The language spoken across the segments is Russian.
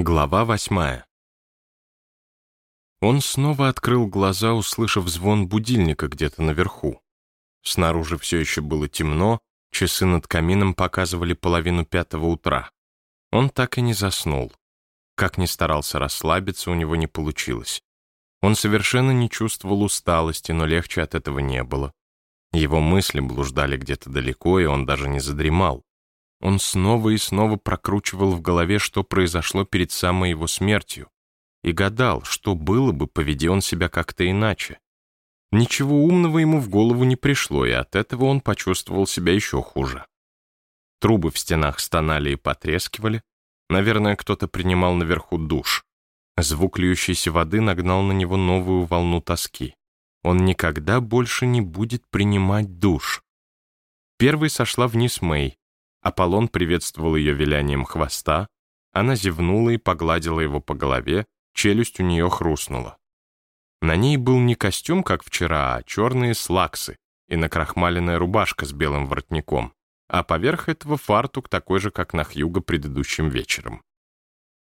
Глава восьмая. Он снова открыл глаза, услышав звон будильника где-то наверху. Снаружи все еще было темно, часы над камином показывали половину пятого утра. Он так и не заснул. Как ни старался расслабиться, у него не получилось. Он совершенно не чувствовал усталости, но легче от этого не было. Его мысли блуждали где-то далеко, и он даже не задремал. Он снова и снова прокручивал в голове, что произошло перед самой его смертью, и гадал, что было бы, поведи он себя как-то иначе. Ничего умного ему в голову не пришло, и от этого он почувствовал себя еще хуже. Трубы в стенах стонали и потрескивали. Наверное, кто-то принимал наверху душ. Звук льющейся воды нагнал на него новую волну тоски. Он никогда больше не будет принимать душ. Первой сошла вниз Мэй, Аполлон приветствовал ее вилянием хвоста, она зевнула и погладила его по голове, челюсть у нее хрустнула. На ней был не костюм, как вчера, а черные слаксы и накрахмаленная рубашка с белым воротником, а поверх этого фартук такой же, как на Хьюго предыдущим вечером.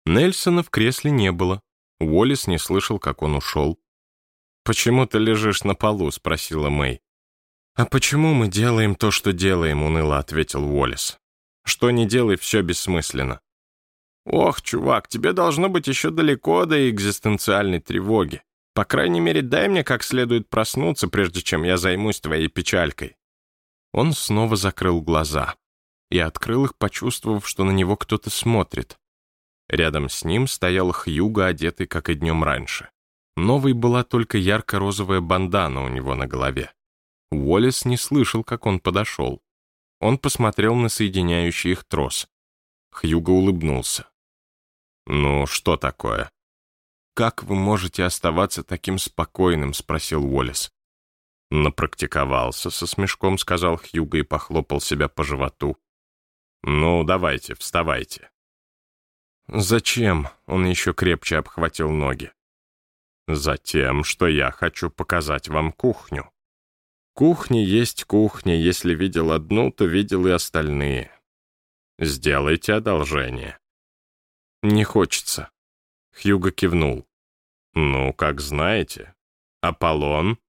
Нельсона в кресле не было. Уоллес не слышал, как он ушел. «Почему ты лежишь на полу?» — спросила Мэй. «А почему мы делаем то, что делаем?» — уныло ответил Уоллес. Что не делай, все бессмысленно. Ох, чувак, тебе должно быть еще далеко до экзистенциальной тревоги. По крайней мере, дай мне как следует проснуться, прежде чем я займусь твоей печалькой. Он снова закрыл глаза и открыл их, почувствовав, что на него кто-то смотрит. Рядом с ним стоял Хьюго, одетый, как и днем раньше. Новой была только ярко-розовая бандана у него на голове. Уоллес не слышал, как он подошел. Он посмотрел на соединяющий их трос. Хьюго улыбнулся. «Ну, что такое?» «Как вы можете оставаться таким спокойным?» — спросил Уоллес. «Напрактиковался», — со смешком сказал Хьюго и похлопал себя по животу. «Ну, давайте, вставайте». «Зачем?» — он еще крепче обхватил ноги. «Затем, что я хочу показать вам кухню». Кухня есть кухня, если видел одну, то видел и остальные. Сделайте одолжение. Не хочется. Хьюго кивнул. Ну, как знаете. Аполлон?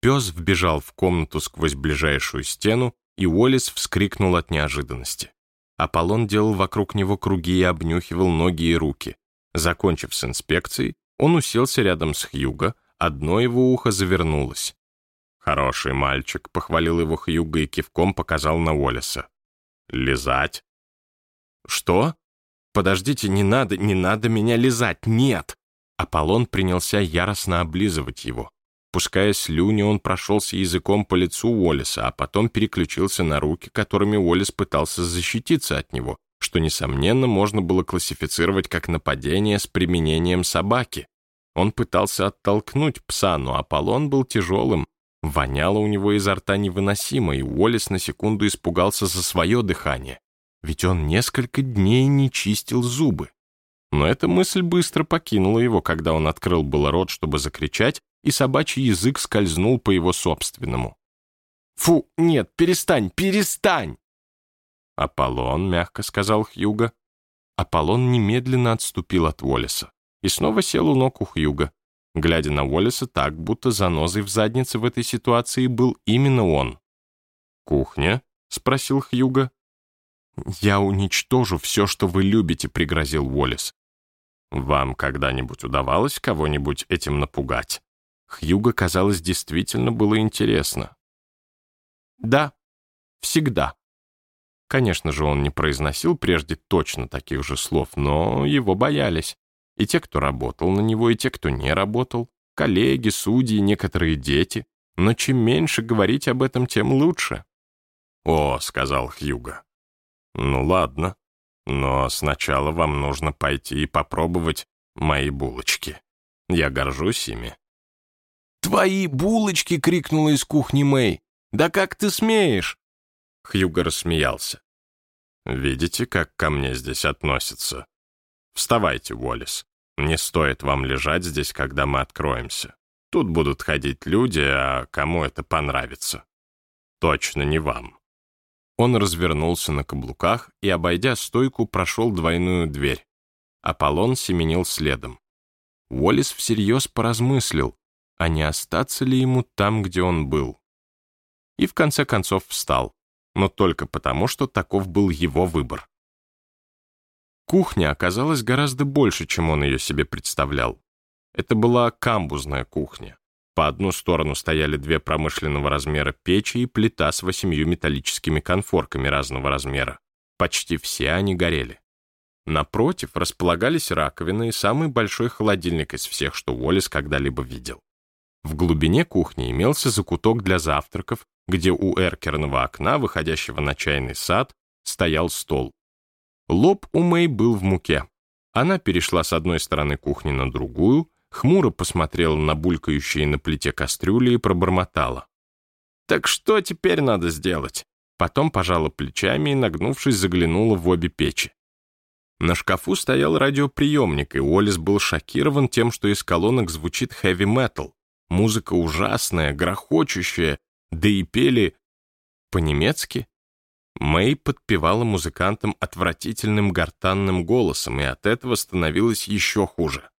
Пес вбежал в комнату сквозь ближайшую стену, и Уоллес вскрикнул от неожиданности. Аполлон делал вокруг него круги и обнюхивал ноги и руки. Закончив с инспекцией, он уселся рядом с Хьюго, одно его ухо завернулось. «Хороший мальчик», — похвалил его Хьюго и кивком показал на Уоллеса. «Лизать?» «Что? Подождите, не надо, не надо меня лизать, нет!» Аполлон принялся яростно облизывать его. Пуская слюни, он прошелся языком по лицу Уоллеса, а потом переключился на руки, которыми Уоллес пытался защититься от него, что, несомненно, можно было классифицировать как нападение с применением собаки. Он пытался оттолкнуть пса, но Аполлон был тяжелым, Воняло у него изо рта невыносимо, и Уоллес на секунду испугался за свое дыхание, ведь он несколько дней не чистил зубы. Но эта мысль быстро покинула его, когда он открыл было рот, чтобы закричать, и собачий язык скользнул по его собственному. «Фу, нет, перестань, перестань!» «Аполлон», — мягко сказал Хьюга. Аполлон немедленно отступил от Уоллеса и снова сел у ног у Хьюга глядя на Уоллеса так, будто занозой в заднице в этой ситуации был именно он. «Кухня?» — спросил Хьюга. «Я уничтожу все, что вы любите», — пригрозил Уоллес. «Вам когда-нибудь удавалось кого-нибудь этим напугать?» Хьюга, казалось, действительно было интересно. «Да, всегда». Конечно же, он не произносил прежде точно таких же слов, но его боялись. И те, кто работал на него, и те, кто не работал, коллеги, судьи, некоторые дети. Но чем меньше говорить об этом, тем лучше. «О», — сказал Хьюго. «Ну ладно, но сначала вам нужно пойти и попробовать мои булочки. Я горжусь ими». «Твои булочки!» — крикнула из кухни Мэй. «Да как ты смеешь?» Хьюго рассмеялся. «Видите, как ко мне здесь относятся? Вставайте, Уоллес. Не стоит вам лежать здесь, когда мы откроемся. Тут будут ходить люди, а кому это понравится? Точно не вам. Он развернулся на каблуках и, обойдя стойку, прошел двойную дверь. Аполлон семенил следом. Уоллес всерьез поразмыслил, а не остаться ли ему там, где он был. И в конце концов встал, но только потому, что таков был его выбор. Кухня оказалась гораздо больше, чем он ее себе представлял. Это была камбузная кухня. По одну сторону стояли две промышленного размера печи и плита с восемью металлическими конфорками разного размера. Почти все они горели. Напротив располагались раковины и самый большой холодильник из всех, что Уоллес когда-либо видел. В глубине кухни имелся закуток для завтраков, где у эркерного окна, выходящего на чайный сад, стоял стол. Лоб у Мэй был в муке. Она перешла с одной стороны кухни на другую, хмуро посмотрела на булькающие на плите кастрюли и пробормотала. «Так что теперь надо сделать?» Потом пожала плечами и, нагнувшись, заглянула в обе печи. На шкафу стоял радиоприемник, и Уоллес был шокирован тем, что из колонок звучит хэви-метал. Музыка ужасная, грохочущая, да и пели по-немецки. Мэй подпевала музыкантам отвратительным гортанным голосом, и от этого становилось еще хуже.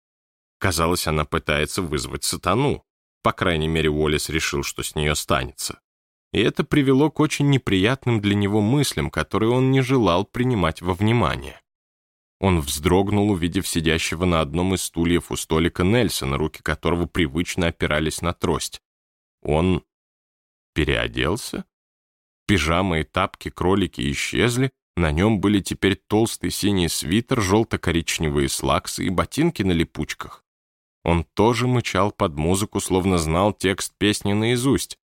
Казалось, она пытается вызвать сатану. По крайней мере, Уоллес решил, что с нее станется. И это привело к очень неприятным для него мыслям, которые он не желал принимать во внимание. Он вздрогнул, увидев сидящего на одном из стульев у столика Нельсона, руки которого привычно опирались на трость. Он переоделся? Пижама и тапки кролики исчезли, на нем были теперь толстый синий свитер, желто-коричневые слаксы и ботинки на липучках. Он тоже мычал под музыку, словно знал текст песни наизусть.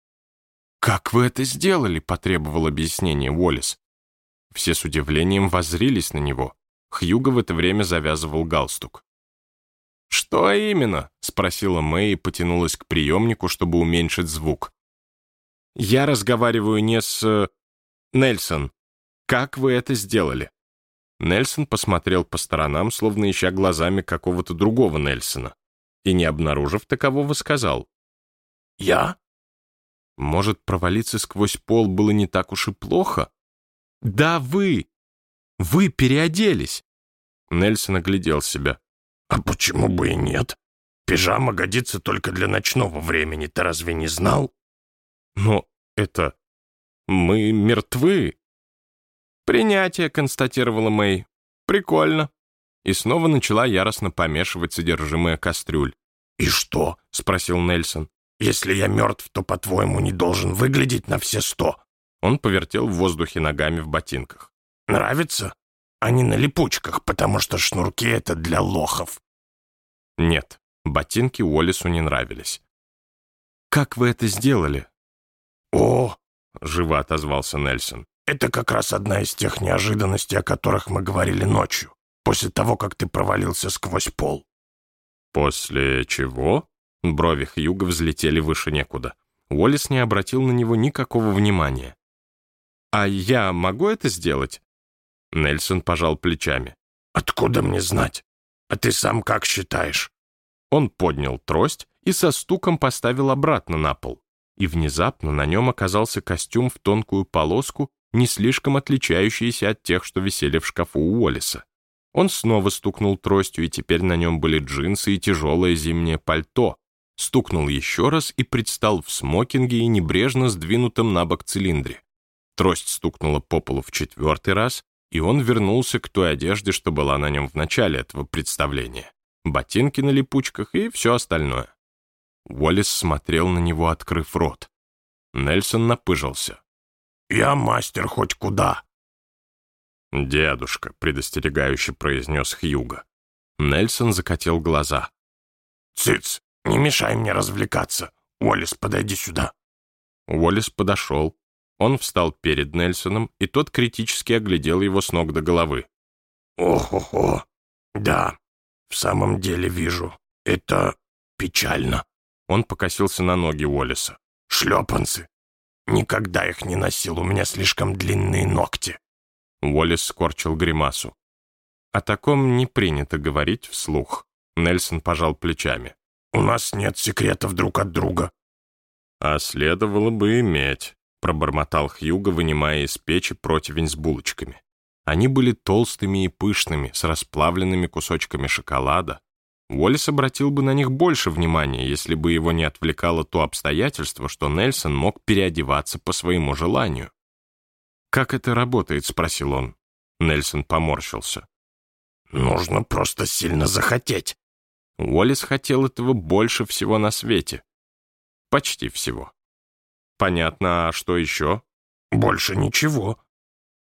«Как вы это сделали?» — потребовал объяснение Уоллес. Все с удивлением воззрились на него. Хьюго в это время завязывал галстук. «Что именно?» — спросила Мэй и потянулась к приемнику, чтобы уменьшить звук. «Я разговариваю не с... Э, Нельсон. Как вы это сделали?» Нельсон посмотрел по сторонам, словно ища глазами какого-то другого Нельсона, и, не обнаружив такового, сказал. «Я?» Может, провалиться сквозь пол было не так уж и плохо? «Да вы! Вы переоделись!» Нельсон оглядел себя. «А почему бы и нет? Пижама годится только для ночного времени, ты разве не знал?» «Но это... мы мертвы!» «Принятие», — констатировала Мэй. «Прикольно». И снова начала яростно помешивать содержимое кастрюль. «И что?» — спросил Нельсон. «Если я мертв, то, по-твоему, не должен выглядеть на все сто?» Он повертел в воздухе ногами в ботинках. Нравится? Они на липучках, потому что шнурки — это для лохов. Нет, ботинки Уоллесу не нравились. «Как вы это сделали?» «О!» — живо отозвался Нельсон. «Это как раз одна из тех неожиданностей, о которых мы говорили ночью, после того, как ты провалился сквозь пол». «После чего?» Брови Хьюга взлетели выше некуда. Уоллес не обратил на него никакого внимания. «А я могу это сделать?» Нельсон пожал плечами. «Откуда мне знать? А ты сам как считаешь?» Он поднял трость и со стуком поставил обратно на пол. И внезапно на нем оказался костюм в тонкую полоску, не слишком отличающийся от тех, что висели в шкафу у Уоллеса. Он снова стукнул тростью, и теперь на нем были джинсы и тяжелое зимнее пальто. Стукнул еще раз и предстал в смокинге и небрежно сдвинутом на бок цилиндре. Трость стукнула по полу в четвертый раз, и он вернулся к той одежде, что была на нем в начале этого представления. Ботинки на липучках и все остальное. Уоллес смотрел на него, открыв рот. Нельсон напыжился. «Я мастер хоть куда». «Дедушка», — предостерегающе произнес Хьюга. Нельсон закатил глаза. «Цыц, не мешай мне развлекаться. Уоллес, подойди сюда». Уоллес подошел, он встал перед Нельсоном, и тот критически оглядел его с ног до головы. «Ох-охо, да, в самом деле вижу. Это печально». Он покосился на ноги Уоллеса. «Шлепанцы. Никогда их не носил, у меня слишком длинные ногти». Уоллес скорчил гримасу. «О таком не принято говорить вслух». Нельсон пожал плечами. «У нас нет секретов друг от друга». «А следовало бы иметь», пробормотал Хьюго, вынимая из печи противень с булочками. Они были толстыми и пышными, с расплавленными кусочками шоколада. Уоллес обратил бы на них больше внимания, если бы его не отвлекало то обстоятельство, что Нельсон мог переодеваться по своему желанию. «Как это работает?» — спросил он. Нельсон поморщился. «Нужно просто сильно захотеть». Уоллес хотел этого больше всего на свете. Почти всего. Понятно, а что еще? Больше ничего.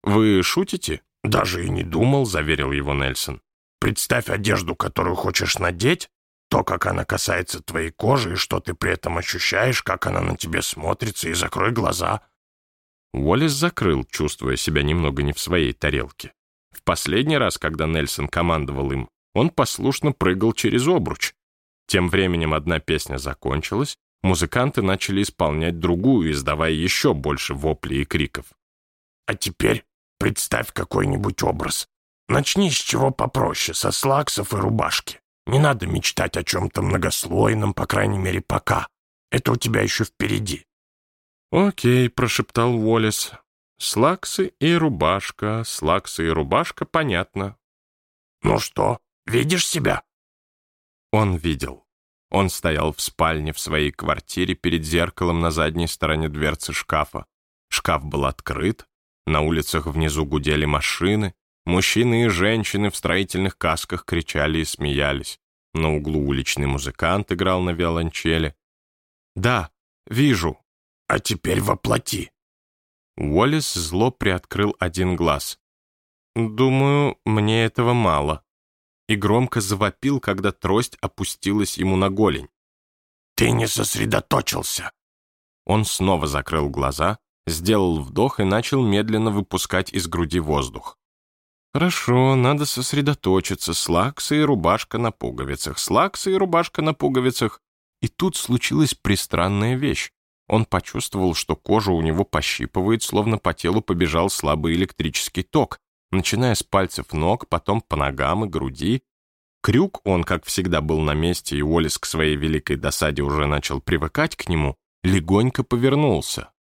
Вы шутите? Даже и не думал, заверил его Нельсон. Представь одежду, которую хочешь надеть, то, как она касается твоей кожи, и что ты при этом ощущаешь, как она на тебе смотрится, и закрой глаза. Уоллес закрыл, чувствуя себя немного не в своей тарелке. В последний раз, когда Нельсон командовал им, он послушно прыгал через обруч. Тем временем одна песня закончилась, музыканты начали исполнять другую, издавая еще больше воплей и криков. «А теперь представь какой-нибудь образ. Начни с чего попроще, со слаксов и рубашки. Не надо мечтать о чем-то многослойном, по крайней мере, пока. Это у тебя еще впереди». «Окей», — прошептал Уоллес. «Слаксы и рубашка, слаксы и рубашка, понятно». «Ну что, видишь себя?» Он видел. Он стоял в спальне в своей квартире перед зеркалом на задней стороне дверцы шкафа. Шкаф был открыт, на улицах внизу гудели машины, мужчины и женщины в строительных касках кричали и смеялись. На углу уличный музыкант играл на виолончели. «Да, вижу». «А теперь воплоти». Уоллес зло приоткрыл один глаз. «Думаю, мне этого мало» и громко завопил, когда трость опустилась ему на голень. «Ты не сосредоточился!» Он снова закрыл глаза, сделал вдох и начал медленно выпускать из груди воздух. «Хорошо, надо сосредоточиться. Слаксы и рубашка на пуговицах, слаксы и рубашка на пуговицах». И тут случилась пристранная вещь. Он почувствовал, что кожа у него пощипывает, словно по телу побежал слабый электрический ток, начиная с пальцев ног, потом по ногам и груди. Крюк, он, как всегда, был на месте, и Уоллес к своей великой досаде уже начал привыкать к нему, легонько повернулся.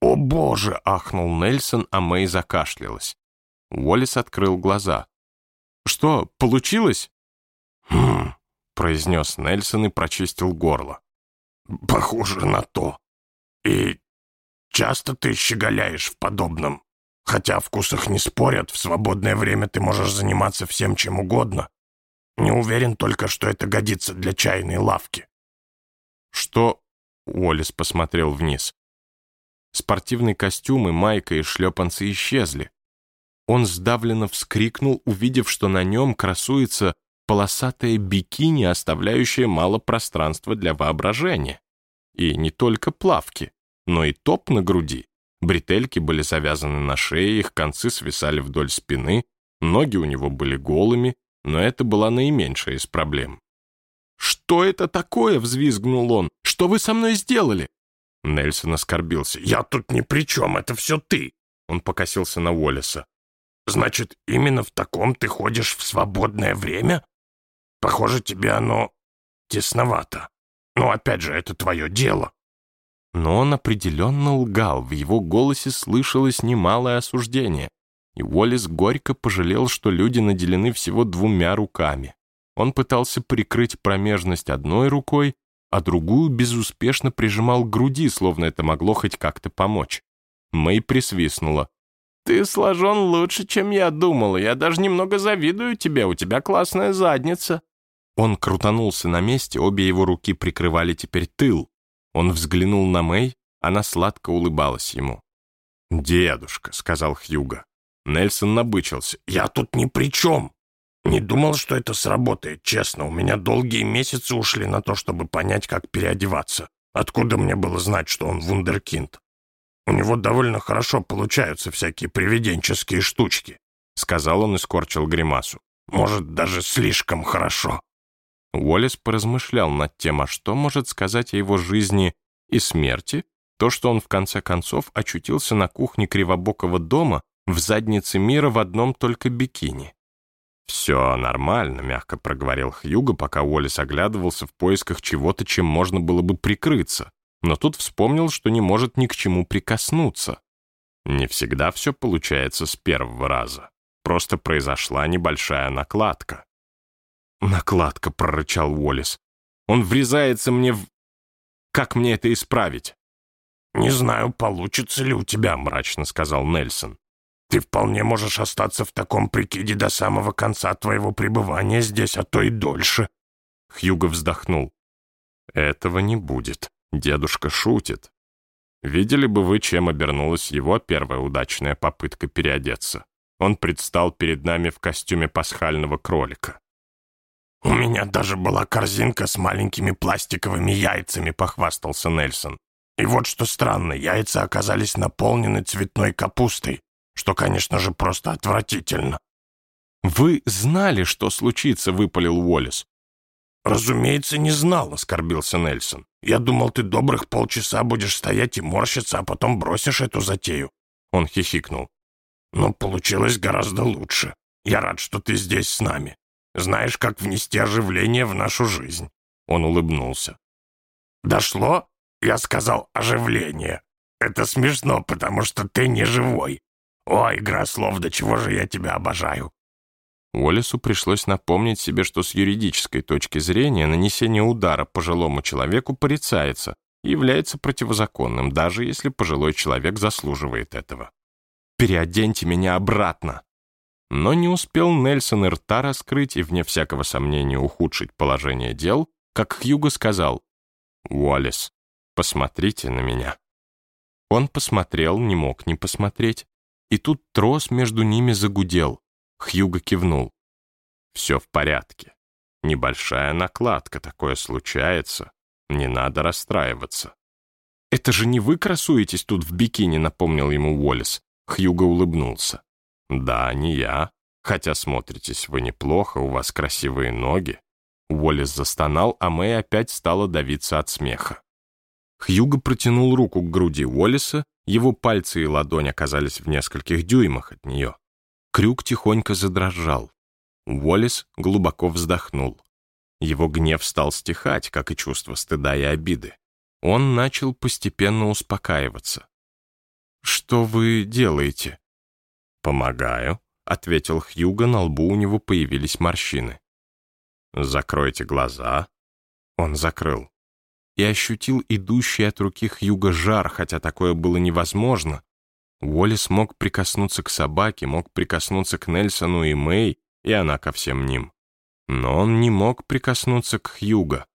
«О боже!» — ахнул Нельсон, а Мэй закашлялась. Уоллес открыл глаза. «Что, получилось?» «Хм...» — произнес Нельсон и прочистил горло. «Похоже на то. И часто ты щеголяешь в подобном?» Хотя о вкусах не спорят, в свободное время ты можешь заниматься всем чем угодно. Не уверен только, что это годится для чайной лавки». «Что?» — Уоллес посмотрел вниз. Спортивные костюмы, майка и шлепанцы исчезли. Он сдавленно вскрикнул, увидев, что на нем красуется полосатое бикини, оставляющее мало пространства для воображения. И не только плавки, но и топ на груди. Бретельки были завязаны на шее, их концы свисали вдоль спины, ноги у него были голыми, но это была наименьшая из проблем. «Что это такое?» — взвизгнул он. «Что вы со мной сделали?» Нельсон оскорбился. «Я тут ни при чем, это все ты!» Он покосился на Уоллеса. «Значит, именно в таком ты ходишь в свободное время? Похоже, тебе оно тесновато. Но опять же, это твое дело. Но он определенно лгал, в его голосе слышалось немалое осуждение. И Уоллес горько пожалел, что люди наделены всего двумя руками. Он пытался прикрыть промежность одной рукой, а другую безуспешно прижимал к груди, словно это могло хоть как-то помочь. Мэй присвистнула. «Ты сложен лучше, чем я думала. Я даже немного завидую тебе, у тебя классная задница». Он крутанулся на месте, обе его руки прикрывали теперь тыл. Он взглянул на Мэй, она сладко улыбалась ему. «Дедушка», — сказал Хьюга. Нельсон набычился. «Я тут ни при чем. Не думал, что это сработает, честно. У меня долгие месяцы ушли на то, чтобы понять, как переодеваться. Откуда мне было знать, что он вундеркинд? У него довольно хорошо получаются всякие привиденческие штучки», — сказал он и скорчил гримасу. «Может, даже слишком хорошо». Уоллес поразмышлял над тем, а что может сказать о его жизни и смерти, то, что он в конце концов очутился на кухне кривобокого дома в заднице мира в одном только бикини. «Все нормально», — мягко проговорил Хьюго, пока Уоллес оглядывался в поисках чего-то, чем можно было бы прикрыться, но тут вспомнил, что не может ни к чему прикоснуться. Не всегда все получается с первого раза. Просто произошла небольшая накладка. «Накладка», — прорычал Уоллес. «Он врезается мне в... Как мне это исправить?» «Не знаю, получится ли у тебя», — мрачно сказал Нельсон. «Ты вполне можешь остаться в таком прикиде до самого конца твоего пребывания здесь, а то и дольше». Хьюго вздохнул. «Этого не будет. Дедушка шутит. Видели бы вы, чем обернулась его первая удачная попытка переодеться. Он предстал перед нами в костюме пасхального кролика. «У меня даже была корзинка с маленькими пластиковыми яйцами», — похвастался Нельсон. «И вот что странно, яйца оказались наполнены цветной капустой, что, конечно же, просто отвратительно». «Вы знали, что случится», — выпалил Уоллес. «Разумеется, не знал», — оскорбился Нельсон. «Я думал, ты добрых полчаса будешь стоять и морщиться, а потом бросишь эту затею». Он хихикнул. «Но получилось гораздо лучше. Я рад, что ты здесь с нами. Знаешь, как внести оживление в нашу жизнь». Он улыбнулся. «Дошло?» Я сказал «оживление». Это смешно, потому что ты не живой. О, игра слов, до чего же я тебя обожаю. Уоллесу пришлось напомнить себе, что с юридической точки зрения нанесение удара пожилому человеку порицается и является противозаконным, даже если пожилой человек заслуживает этого. «Переоденьте меня обратно!» Но не успел Нельсон и рта раскрыть и, вне всякого сомнения, ухудшить положение дел, как Хьюго сказал «Уоллес, посмотрите на меня». Он посмотрел, не мог не посмотреть, и тут трос между ними загудел. Хьюго кивнул. «Все в порядке. Небольшая накладка, такое случается. Не надо расстраиваться». «Это же не вы красуетесь тут в бикини», — напомнил ему Уоллес. Хьюго улыбнулся. «Да, не я. Хотя смотритесь вы неплохо, у вас красивые ноги». Уоллес застонал, а Мэй опять стала давиться от смеха. Хьюго протянул руку к груди Уоллеса, его пальцы и ладонь оказались в нескольких дюймах от нее. Крюк тихонько задрожал. Уоллес глубоко вздохнул. Его гнев стал стихать, как и чувство стыда и обиды. Он начал постепенно успокаиваться. «Что вы делаете?» «Помогаю», — ответил Хьюго, на лбу у него появились морщины. «Закройте глаза». Он закрыл. И ощутил идущий от руки Хьюга жар, хотя такое было невозможно, Уоллес мог прикоснуться к собаке, мог прикоснуться к Нельсону и Мэй, и она ко всем ним. Но он не мог прикоснуться к Хьюго.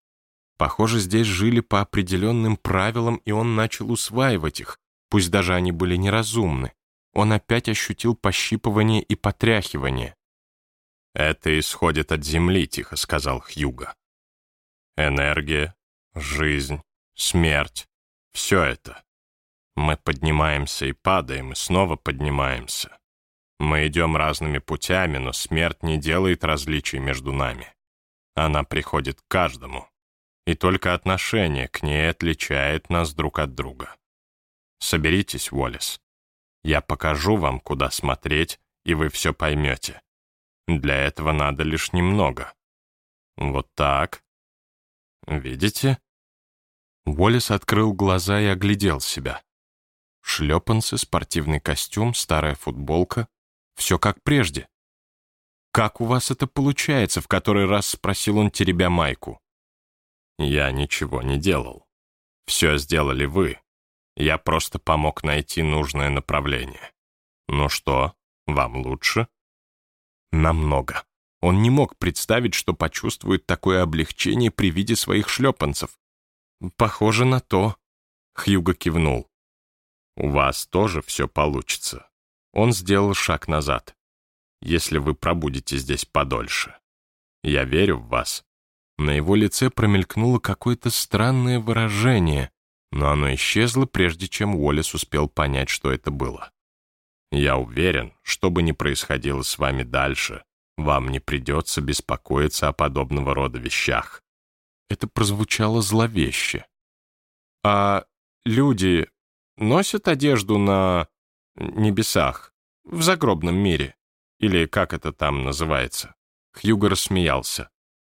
Похоже, здесь жили по определенным правилам, и он начал усваивать их, пусть даже они были неразумны. Он опять ощутил пощипывание и потряхивание. «Это исходит от земли», — тихо сказал Хьюго. «Энергия, жизнь, смерть — все это мы поднимаемся и падаем, и снова поднимаемся. Мы идем разными путями, но смерть не делает различий между нами. Она приходит к каждому, и только отношение к ней отличает нас друг от друга. Соберитесь, Уоллес. Я покажу вам, куда смотреть, и вы все поймете. Для этого надо лишь немного. Вот так. Видите? Уоллес открыл глаза и оглядел себя. Шлепанцы, спортивный костюм, старая футболка. Все как прежде. «Как у вас это получается?» — в который раз спросил он, теребя майку. «Я ничего не делал. Все сделали вы. Я просто помог найти нужное направление. Ну что, вам лучше?» «Намного». Он не мог представить, что почувствует такое облегчение при виде своих шлепанцев. «Похоже на то», — Хьюго кивнул. У вас тоже все получится. Он сделал шаг назад. Если вы пробудете здесь подольше. Я верю в вас. На его лице промелькнуло какое-то странное выражение, но оно исчезло, прежде чем Уоллес успел понять, что это было. Я уверен, что бы ни происходило с вами дальше, вам не придется беспокоиться о подобного рода вещах. Это прозвучало зловеще. А люди, носят одежду на небесах, в загробном мире, или как это там называется. Хьюго рассмеялся.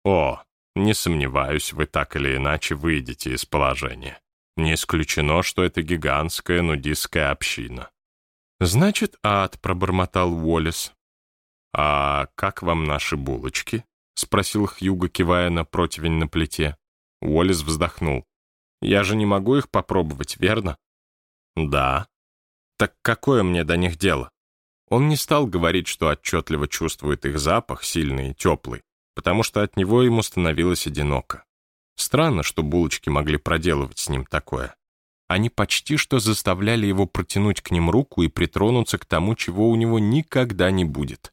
«О, не сомневаюсь, вы так или иначе выйдете из положения. Не исключено, что это гигантская нудистская община. «Значит, ад», — пробормотал Уоллес. «А как вам наши булочки?» — спросил Хьюго, кивая на противень на плите. Уоллес вздохнул. «Я же не могу их попробовать, верно?» «Да». «Так какое мне до них дело?» Он не стал говорить, что отчетливо чувствует их запах, сильный и теплый, потому что от него ему становилось одиноко. Странно, что булочки могли проделывать с ним такое. Они почти что заставляли его протянуть к ним руку и притронуться к тому, чего у него никогда не будет.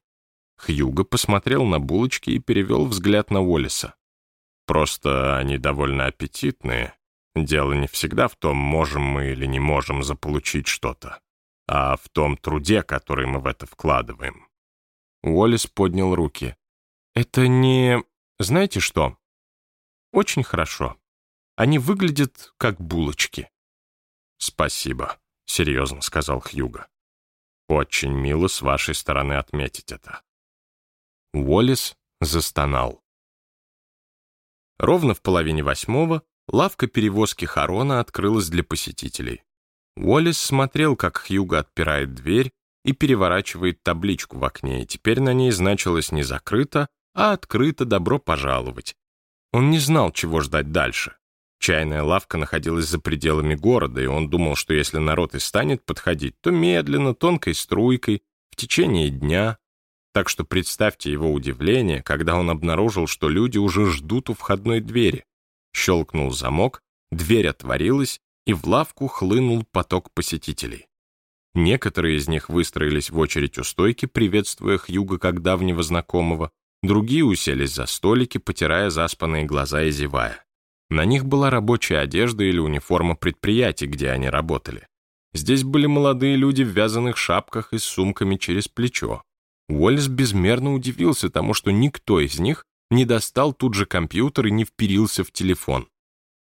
Хьюго посмотрел на булочки и перевел взгляд на Уоллеса. «Просто они довольно аппетитные. Дело не всегда в том, можем мы или не можем заполучить что-то, а в том труде, который мы в это вкладываем». Уоллес поднял руки. «Это не... Знаете что? Очень хорошо. Они выглядят как булочки. «Спасибо», — серьезно сказал Хьюго. «Очень мило с вашей стороны отметить это». Уоллес застонал. Ровно в половине восьмого лавка перевозки Харона открылась для посетителей. Уоллес смотрел, как Хьюго отпирает дверь и переворачивает табличку в окне, и теперь на ней значилось не «закрыто», а «открыто добро пожаловать». Он не знал, чего ждать дальше. Чайная лавка находилась за пределами города, и он думал, что если народ и станет подходить, то медленно, тонкой струйкой, в течение дня. Так что представьте его удивление, когда он обнаружил, что люди уже ждут у входной двери. Щелкнул замок, дверь отворилась, и в лавку хлынул поток посетителей. Некоторые из них выстроились в очередь у стойки, приветствуя Хьюга как давнего знакомого, другие уселись за столики, потирая заспанные глаза и зевая. На них была рабочая одежда или униформа предприятий, где они работали. Здесь были молодые люди в вязаных шапках и с сумками через плечо. Уоллес безмерно удивился тому, что никто из них не достал тут же компьютер и не вперился в телефон.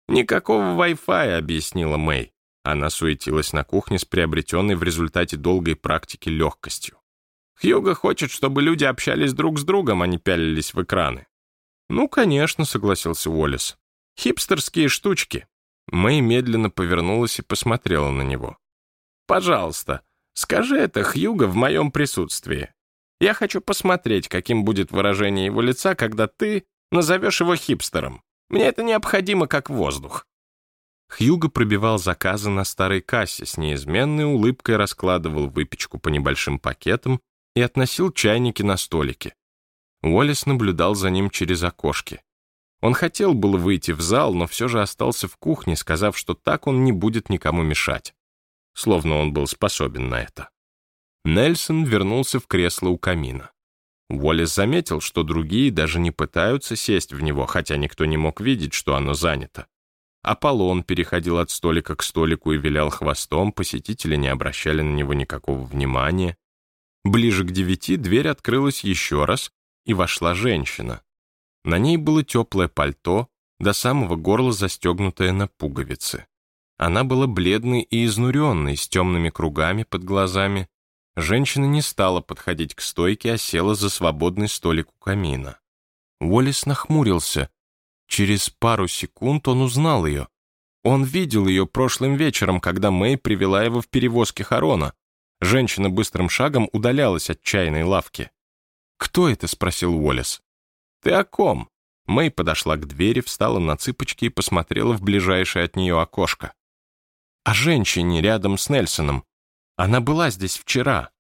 «Никакого Wi-Fi», — объяснила Мэй. Она суетилась на кухне с приобретенной в результате долгой практики легкостью. «Хьюго хочет, чтобы люди общались друг с другом, а не пялились в экраны». «Ну, конечно», — согласился Уоллес. Хипстерские штучки». Мэй медленно повернулась и посмотрела на него. «Пожалуйста, скажи это Хьюго в моем присутствии. Я хочу посмотреть, каким будет выражение его лица, когда ты назовешь его хипстером. Мне это необходимо, как воздух». Хьюго пробивал заказы на старой кассе, с неизменной улыбкой раскладывал выпечку по небольшим пакетам и относил чайники на столики. Уоллес наблюдал за ним через окошки. Он хотел было выйти в зал, но все же остался в кухне, сказав, что так он не будет никому мешать. Словно он был способен на это. Нельсон вернулся в кресло у камина. Уоллес заметил, что другие даже не пытаются сесть в него, хотя никто не мог видеть, что оно занято. Аполлон переходил от столика к столику и вилял хвостом, посетители не обращали на него никакого внимания. Ближе к девяти дверь открылась еще раз, и вошла женщина. На ней было теплое пальто, до самого горла застегнутое на пуговицы. Она была бледной и изнуренной, с темными кругами под глазами. Женщина не стала подходить к стойке, а села за свободный столик у камина. Уоллес нахмурился. Через пару секунд он узнал ее. Он видел ее прошлым вечером, когда Мэй привела его в перевозке Харона. Женщина быстрым шагом удалялась от чайной лавки. «Кто это?» — спросил Уоллес. «Ты о ком?» Мэй подошла к двери, встала на цыпочки и посмотрела в ближайшее от нее окошко. «О женщине рядом с Нельсоном. Она была здесь вчера».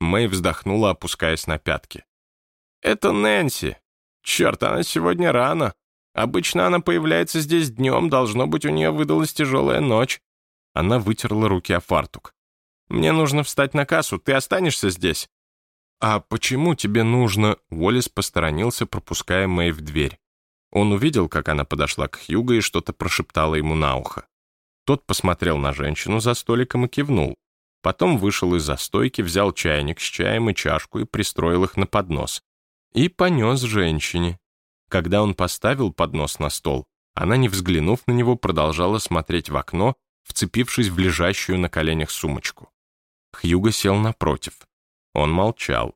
Мэй вздохнула, опускаясь на пятки. «Это Нэнси. Черт, она сегодня рано. Обычно она появляется здесь днем, должно быть, у нее выдалась тяжелая ночь». Она вытерла руки о фартук. «Мне нужно встать на кассу. Ты останешься здесь?» «А почему тебе нужно...» Уоллес посторонился, пропуская Мэй в дверь. Он увидел, как она подошла к Хьюго и что-то прошептала ему на ухо. Тот посмотрел на женщину за столиком и кивнул. Потом вышел из-за стойки, взял чайник с чаем и чашку и пристроил их на поднос. И понес женщине. Когда он поставил поднос на стол, она, не взглянув на него, продолжала смотреть в окно, вцепившись в лежащую на коленях сумочку. Хьюго сел напротив. Он молчал.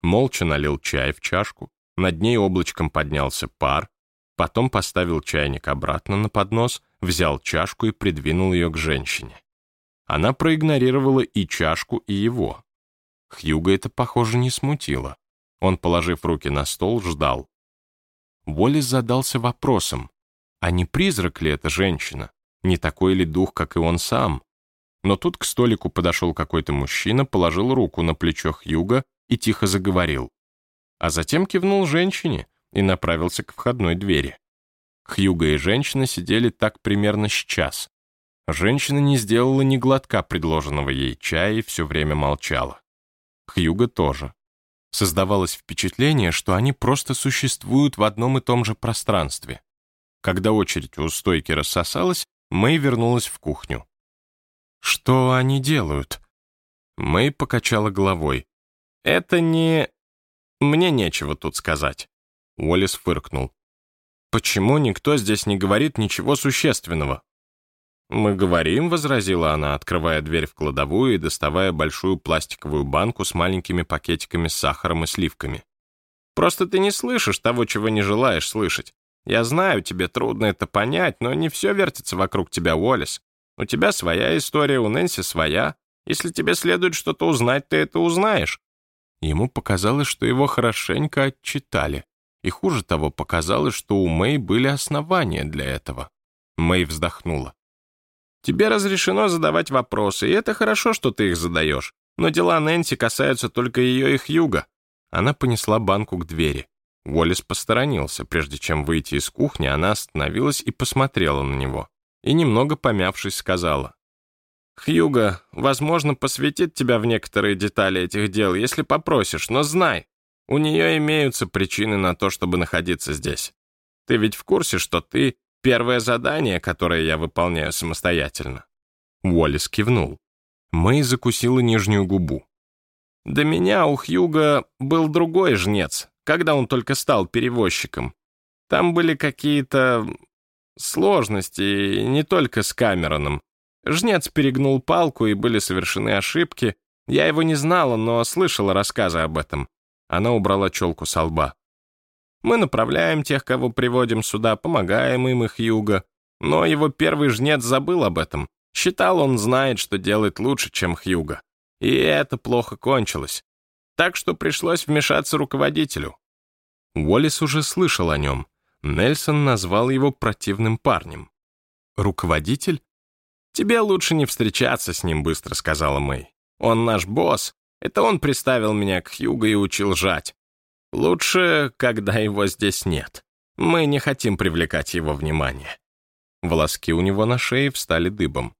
Молча налил чай в чашку, над ней облачком поднялся пар, потом поставил чайник обратно на поднос, взял чашку и придвинул ее к женщине. Она проигнорировала и чашку, и его. Хьюга это, похоже, не смутило. Он, положив руки на стол, ждал. Уоллес задался вопросом, а не призрак ли эта женщина? Не такой ли дух, как и он сам? Но тут к столику подошел какой-то мужчина, положил руку на плечо Хьюга и тихо заговорил. А затем кивнул женщине и направился к входной двери. Хьюга и женщина сидели так примерно с час. Женщина не сделала ни глотка предложенного ей чая и все время молчала. Хьюга тоже. Создавалось впечатление, что они просто существуют в одном и том же пространстве. Когда очередь у стойки рассосалась, Мэй вернулась в кухню. «Что они делают?» Мэй покачала головой. «Это не... Мне нечего тут сказать». Уоллес фыркнул. «Почему никто здесь не говорит ничего существенного?» «Мы говорим», — возразила она, открывая дверь в кладовую и доставая большую пластиковую банку с маленькими пакетиками с сахаром и сливками. «Просто ты не слышишь того, чего не желаешь слышать. Я знаю, тебе трудно это понять, но не все вертится вокруг тебя, Уоллес. У тебя своя история, у Нэнси своя. Если тебе следует что-то узнать, ты это узнаешь». Ему показалось, что его хорошенько отчитали. И хуже того, показалось, что у Мэй были основания для этого. Мэй вздохнула. Тебе разрешено задавать вопросы, и это хорошо, что ты их задаешь. Но дела Нэнси касаются только ее и Хьюга». Она понесла банку к двери. Уоллес посторонился. Прежде чем выйти из кухни, она остановилась и посмотрела на него. И, немного помявшись, сказала. «Хьюга, возможно, посвятит тебя в некоторые детали этих дел, если попросишь, но знай, у нее имеются причины на то, чтобы находиться здесь. Ты ведь в курсе, что ты Первое задание, которое я выполняю самостоятельно». Уоллес кивнул. Мэй закусила нижнюю губу. «До меня у Хьюга был другой жнец, когда он только стал перевозчиком. Там были какие-то сложности, не только с Камероном. Жнец перегнул палку, и были совершены ошибки. Я его не знала, но слышала рассказы об этом. Она убрала челку со лба. Мы направляем тех, кого приводим сюда, помогаем им их юга. Но его первый жнец забыл об этом. Считал, он знает, что делает лучше, чем Хьюга. И это плохо кончилось. Так что пришлось вмешаться руководителю. Уоллес уже слышал о нем. Нельсон назвал его противным парнем. «Руководитель?» «Тебе лучше не встречаться с ним», — быстро сказала Мэй. «Он наш босс. Это он приставил меня к Хьюго и учил жать. Лучше, когда его здесь нет. Мы не хотим привлекать его внимание. Волоски у него на шее встали дыбом.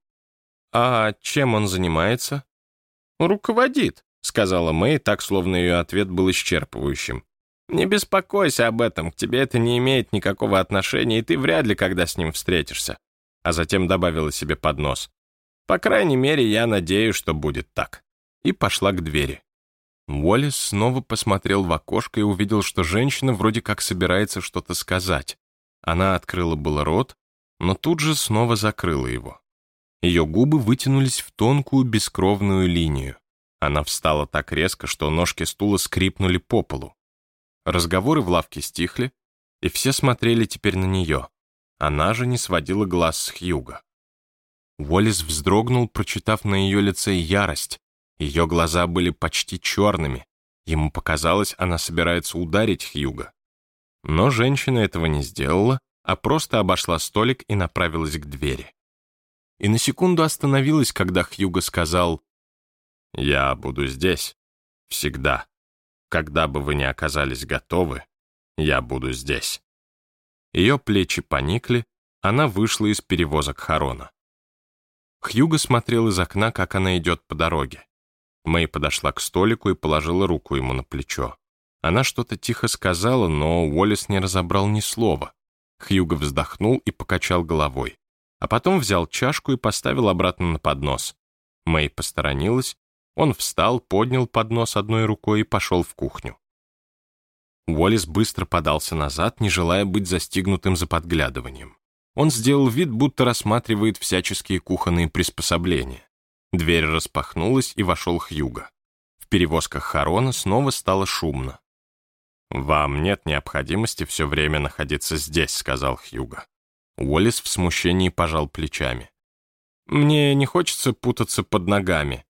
«А чем он занимается?» «Руководит», — сказала Мэй, так, словно ее ответ был исчерпывающим. «Не беспокойся об этом, к тебе это не имеет никакого отношения, и ты вряд ли когда с ним встретишься». А затем добавила себе под нос. «По крайней мере, я надеюсь, что будет так». И пошла к двери. Уоллес снова посмотрел в окошко и увидел, что женщина вроде как собирается что-то сказать. Она открыла было рот, но тут же снова закрыла его. Ее губы вытянулись в тонкую бескровную линию. Она встала так резко, что ножки стула скрипнули по полу. Разговоры в лавке стихли, и все смотрели теперь на нее. Она же не сводила глаз с Хьюга. Уоллес вздрогнул, прочитав на ее лице ярость, ее глаза были почти черными. Ему показалось, она собирается ударить Хьюга. Но женщина этого не сделала, а просто обошла столик и направилась к двери. И на секунду остановилась, когда Хьюга сказал «Я буду здесь. Всегда. Когда бы вы ни оказались готовы, я буду здесь». Ее плечи поникли, она вышла из перевозок Харона. Хьюга смотрел из окна, как она идет по дороге. Мэй подошла к столику и положила руку ему на плечо. Она что-то тихо сказала, но Уоллес не разобрал ни слова. Хьюго вздохнул и покачал головой. А потом взял чашку и поставил обратно на поднос. Мэй посторонилась, он встал, поднял поднос одной рукой и пошел в кухню. Уоллес быстро подался назад, не желая быть застигнутым за подглядыванием. Он сделал вид, будто рассматривает всяческие кухонные приспособления. Дверь распахнулась, и вошел Хьюга. В перевозках Харона снова стало шумно. «Вам нет необходимости все время находиться здесь», — сказал Хьюга. Уоллес в смущении пожал плечами. Мне не хочется путаться под ногами.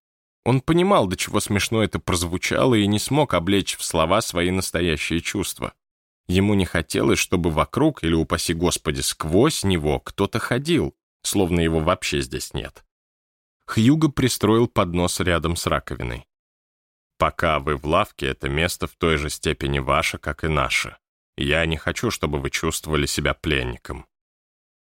Он понимал, до чего смешно это прозвучало, и не смог облечь в слова свои настоящие чувства. Ему не хотелось, чтобы вокруг, или, упаси Господи, сквозь него кто-то ходил, словно его вообще здесь нет. Хьюго пристроил поднос рядом с раковиной. «Пока вы в лавке, это место в той же степени ваше, как и наше. Я не хочу, чтобы вы чувствовали себя пленником.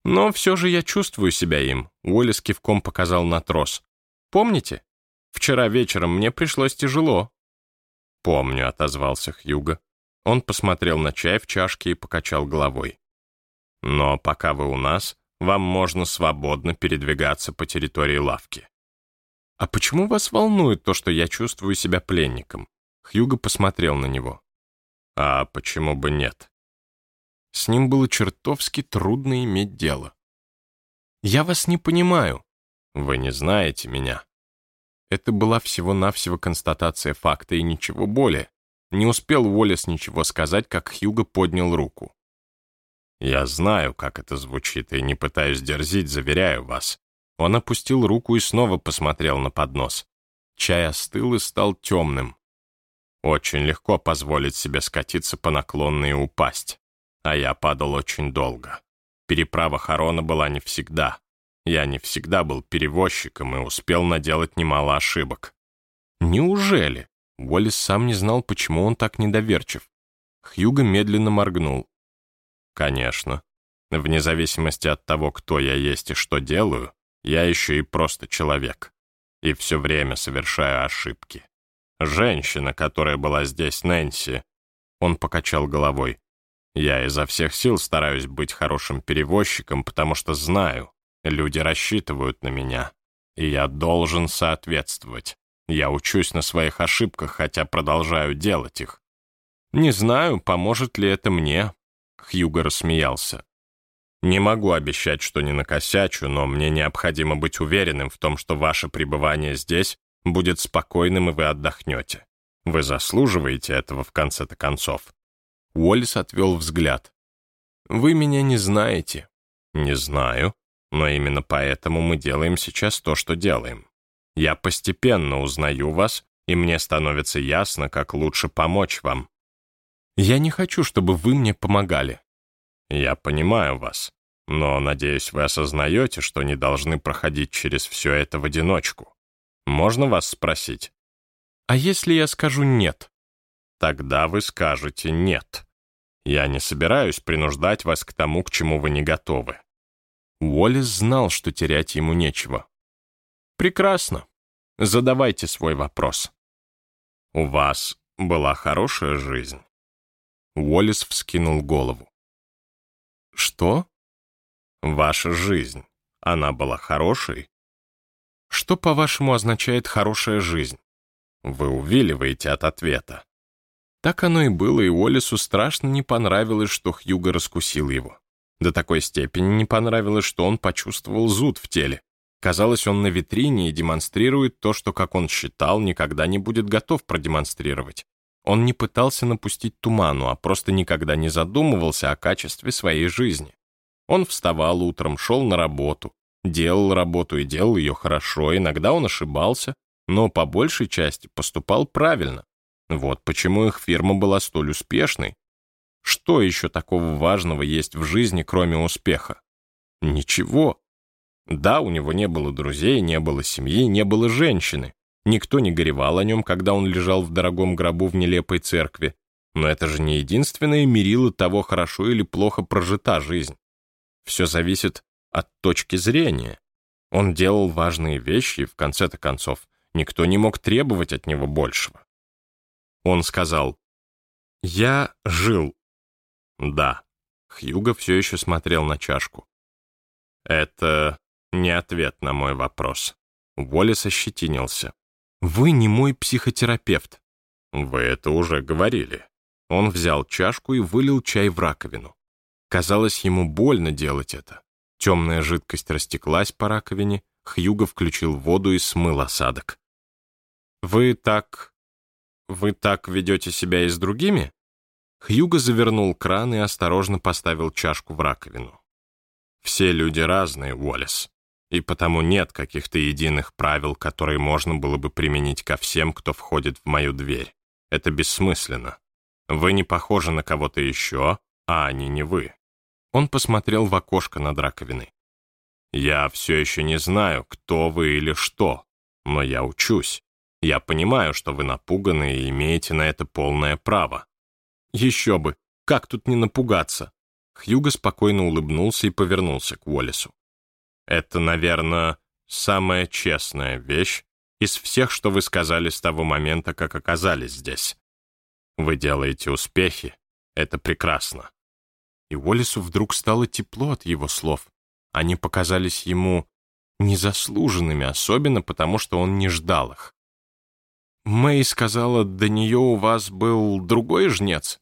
Но все же я чувствую себя им, Уоллес кивком показал на трос. Помните? Вчера вечером мне пришлось тяжело. Помню, отозвался Хьюго. Он посмотрел на чай в чашке и покачал головой. Но пока вы у нас, вам можно свободно передвигаться по территории лавки. А почему вас волнует то, что я чувствую себя пленником? Хьюго посмотрел на него. А почему бы нет? С ним было чертовски трудно иметь дело. «Я вас не понимаю. Вы не знаете меня». Это была всего-навсего констатация факта и ничего более. Не успел Уоллес ничего сказать, как Хьюго поднял руку. «Я знаю, как это звучит, и не пытаюсь дерзить, заверяю вас». Он опустил руку и снова посмотрел на поднос. Чай остыл и стал темным. Очень легко позволить себе скатиться по наклонной и упасть а я падал очень долго. Переправа Харона была не всегда. Я не всегда был перевозчиком и успел наделать немало ошибок. Неужели? Уоллес сам не знал, почему он так недоверчив. Хьюго медленно моргнул. Конечно. Вне зависимости от того, кто я есть и что делаю, я еще и просто человек. И все время совершаю ошибки. Женщина, которая была здесь, Нэнси, он покачал головой. Я изо всех сил стараюсь быть хорошим перевозчиком, потому что знаю, люди рассчитывают на меня, и я должен соответствовать. Я учусь на своих ошибках, хотя продолжаю делать их. Не знаю, поможет ли это мне. Хьюго рассмеялся. Не могу обещать, что не накосячу, но мне необходимо быть уверенным в том, что ваше пребывание здесь будет спокойным, и вы отдохнете. Вы заслуживаете этого в конце-то концов. Уоллес отвел взгляд. «Вы меня не знаете». «Не знаю, но именно поэтому мы делаем сейчас то, что делаем. Я постепенно узнаю вас, и мне становится ясно, как лучше помочь вам. Я не хочу, чтобы вы мне помогали». «Я понимаю вас, но, надеюсь, вы осознаете, что не должны проходить через все это в одиночку. Можно вас спросить?» «А если я скажу «нет»?» Тогда вы скажете «нет». Я не собираюсь принуждать вас к тому, к чему вы не готовы. Уоллес знал, что терять ему нечего. Прекрасно. Задавайте свой вопрос. У вас была хорошая жизнь? Уоллес вскинул голову. Что? Ваша жизнь. Она была хорошей? Что, по-вашему, означает хорошая жизнь? Вы увиливаете от ответа. Так оно и было, и Уоллесу страшно не понравилось, что Хьюго раскусил его. До такой степени не понравилось, что он почувствовал зуд в теле. Казалось, он на витрине и демонстрирует то, что, как он считал, никогда не будет готов продемонстрировать. Он не пытался напустить туману, а просто никогда не задумывался о качестве своей жизни. Он вставал утром, шел на работу, делал работу и делал ее хорошо, иногда он ошибался, но по большей части поступал правильно. Вот почему их фирма была столь успешной. Что еще такого важного есть в жизни, кроме успеха? Ничего. Да, у него не было друзей, не было семьи, не было женщины. Никто не горевал о нем, когда он лежал в дорогом гробу в нелепой церкви. Но это же не единственное мерило того, хорошо или плохо прожита жизнь. Все зависит от точки зрения. Он делал важные вещи, и в конце-то концов никто не мог требовать от него большего. Он сказал, «Я жил». «Да». Хьюго все еще смотрел на чашку. «Это не ответ на мой вопрос». Уоллес ощетинился. «Вы не мой психотерапевт». «Вы это уже говорили». Он взял чашку и вылил чай в раковину. Казалось, ему больно делать это. Темная жидкость растеклась по раковине, Хьюго включил воду и смыл осадок. «Вы так «Вы так ведете себя и с другими?» Хьюго завернул кран и осторожно поставил чашку в раковину. «Все люди разные, Уоллес. И потому нет каких-то единых правил, которые можно было бы применить ко всем, кто входит в мою дверь. Это бессмысленно. Вы не похожи на кого-то еще, а они не вы. Он посмотрел в окошко над раковиной. Я все еще не знаю, кто вы или что, но я учусь. Я понимаю, что вы напуганы и имеете на это полное право. Еще бы, как тут не напугаться? Хьюго спокойно улыбнулся и повернулся к Уоллесу. Это, наверное, самая честная вещь из всех, что вы сказали с того момента, как оказались здесь. Вы делаете успехи. Это прекрасно. И Уоллесу вдруг стало тепло от его слов. Они показались ему незаслуженными, особенно потому, что он не ждал их. Мэй сказала, до нее у вас был другой жнец.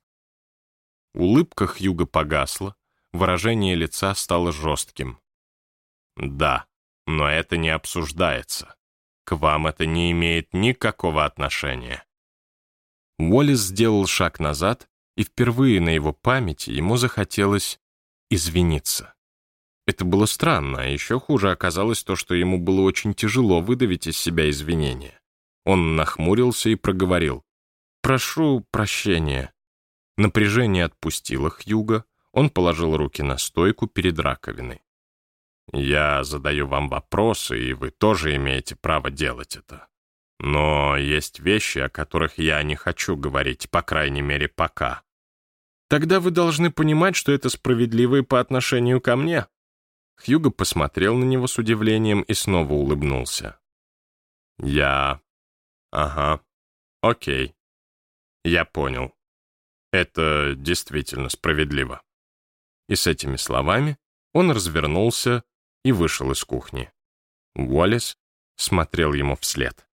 Улыбка Хьюга погасла, выражение лица стало жестким. Да, но это не обсуждается. К вам это не имеет никакого отношения. Уоллес сделал шаг назад, и впервые на его памяти ему захотелось извиниться. Это было странно, а еще хуже оказалось то, что ему было очень тяжело выдавить из себя извинения. Он нахмурился и проговорил. «Прошу прощения». Напряжение отпустило Хьюга, он положил руки на стойку перед раковиной. «Я задаю вам вопросы, и вы тоже имеете право делать это. Но есть вещи, о которых я не хочу говорить, по крайней мере, пока. Тогда вы должны понимать, что это справедливо и по отношению ко мне». Хьюго посмотрел на него с удивлением и снова улыбнулся. «Я «Ага. Окей. Я понял. Это действительно справедливо». И с этими словами он развернулся и вышел из кухни. Уоллес смотрел ему вслед.